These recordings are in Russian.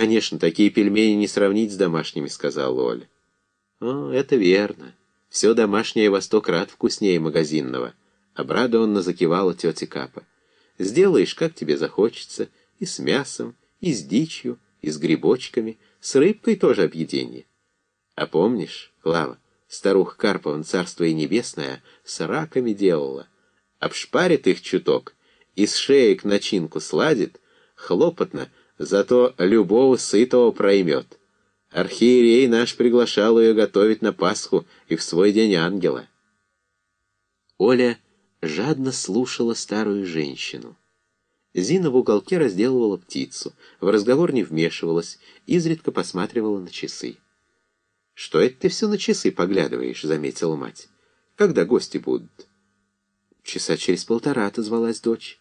«Конечно, такие пельмени не сравнить с домашними», — сказал Оля. «О, это верно. Все домашнее во сто крат вкуснее магазинного», — обрадованно закивала тетя Капа. «Сделаешь, как тебе захочется, и с мясом, и с дичью, и с грибочками, с рыбкой тоже объедение. А помнишь, Клава, старуха Карповна, царство и небесное, с раками делала, обшпарит их чуток, из шеек начинку сладит, хлопотно, зато любого сытого проймет. Архиерей наш приглашал ее готовить на Пасху и в свой день ангела. Оля жадно слушала старую женщину. Зина в уголке разделывала птицу, в разговор не вмешивалась, изредка посматривала на часы. «Что это ты все на часы поглядываешь?» — заметила мать. «Когда гости будут?» «Часа через полтора», — отозвалась дочь.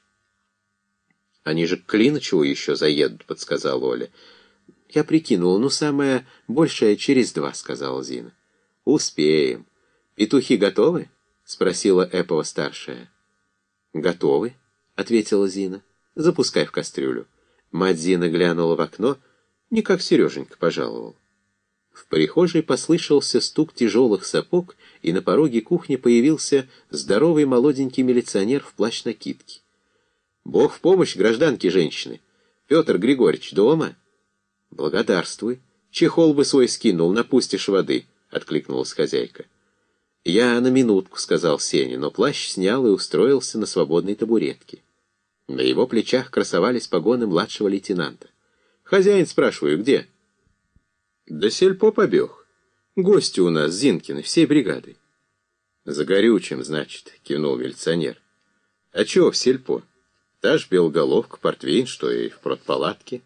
«Они же к Клиночеву еще заедут», — подсказал Оля. «Я прикинула, ну, самое большее через два», — сказала Зина. «Успеем. Петухи готовы?» — спросила Эпова-старшая. «Готовы», — ответила Зина. Запускай в кастрюлю. Мать Зина глянула в окно, не как Сереженька пожаловал. В прихожей послышался стук тяжелых сапог, и на пороге кухни появился здоровый молоденький милиционер в плащ-накидке. «Бог в помощь гражданке женщины! Петр Григорьевич дома?» «Благодарствуй. Чехол бы свой скинул, напустишь воды», — откликнулась хозяйка. «Я на минутку», — сказал Сеня, но плащ снял и устроился на свободной табуретке. На его плечах красовались погоны младшего лейтенанта. «Хозяин, спрашиваю, где?» «Да сельпо побег. Гости у нас, Зинкины, всей бригады». «За горючим, значит», — кивнул милиционер. «А чего в сельпо? Та ж белголовка, портвейн, что и в продпалатке».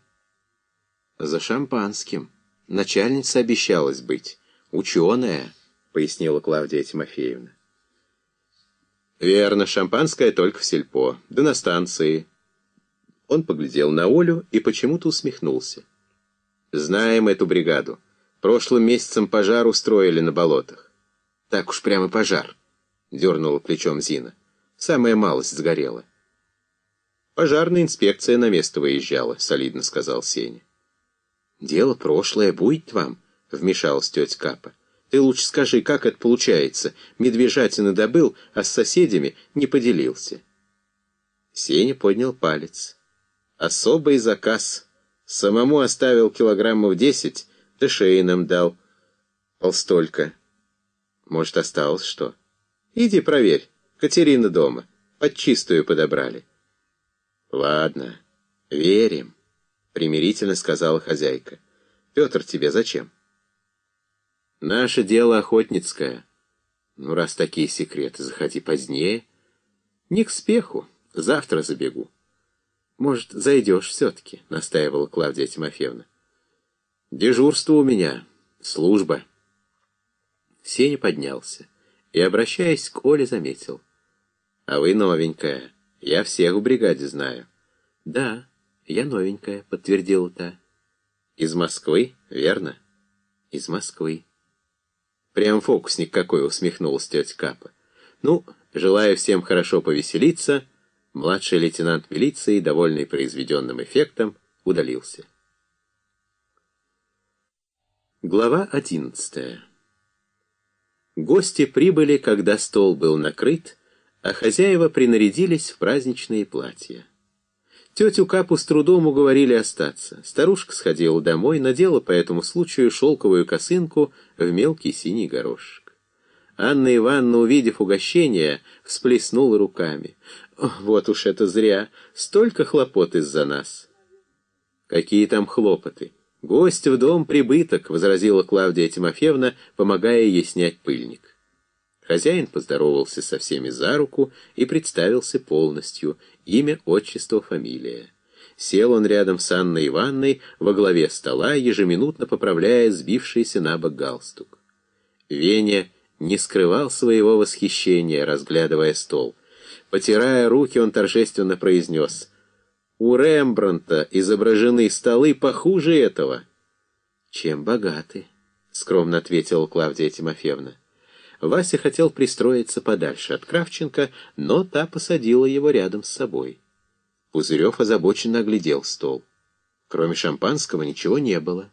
«За шампанским. Начальница обещалась быть. Ученая», — пояснила Клавдия Тимофеевна. «Верно, шампанское только в сельпо, да на станции». Он поглядел на Олю и почему-то усмехнулся. «Знаем эту бригаду. Прошлым месяцем пожар устроили на болотах». «Так уж прямо пожар», — дернула плечом Зина. «Самая малость сгорела». «Пожарная инспекция на место выезжала», — солидно сказал Сеня. «Дело прошлое будет вам», — вмешалась тетя Капа. Ты лучше скажи, как это получается? Медвежатина добыл, а с соседями не поделился. Сеня поднял палец. Особый заказ. Самому оставил килограммов десять, да шеи дал. Полстолько. Может, осталось что? Иди проверь. Катерина дома. Под чистую подобрали. Ладно, верим, примирительно сказала хозяйка. Петр тебе зачем? Наше дело охотницкое. Ну, раз такие секреты, заходи позднее. Не к спеху, завтра забегу. Может, зайдешь все-таки, настаивала Клавдия Тимофеевна. Дежурство у меня, служба. Сеня поднялся и, обращаясь к Оле, заметил. А вы новенькая, я всех в бригаде знаю. Да, я новенькая, подтвердила та. Из Москвы, верно? Из Москвы. Прям фокусник какой, усмехнулась тетя Капа. Ну, желаю всем хорошо повеселиться, младший лейтенант милиции, довольный произведенным эффектом, удалился. Глава одиннадцатая. Гости прибыли, когда стол был накрыт, а хозяева принарядились в праздничные платья. Тетю Капу с трудом уговорили остаться. Старушка сходила домой, надела по этому случаю шелковую косынку в мелкий синий горошек. Анна Ивановна, увидев угощение, всплеснула руками. «Вот уж это зря! Столько хлопот из-за нас!» «Какие там хлопоты? Гость в дом прибыток!» — возразила Клавдия Тимофеевна, помогая ей снять пыльник. Хозяин поздоровался со всеми за руку и представился полностью, имя, отчество, фамилия. Сел он рядом с Анной Ивановной во главе стола, ежеминутно поправляя сбившийся на бок галстук. Веня не скрывал своего восхищения, разглядывая стол. Потирая руки, он торжественно произнес «У Рембранта изображены столы похуже этого». «Чем богаты?» — скромно ответила Клавдия Тимофеевна. Вася хотел пристроиться подальше от Кравченко, но та посадила его рядом с собой. Пузырев озабоченно оглядел стол. Кроме шампанского ничего не было.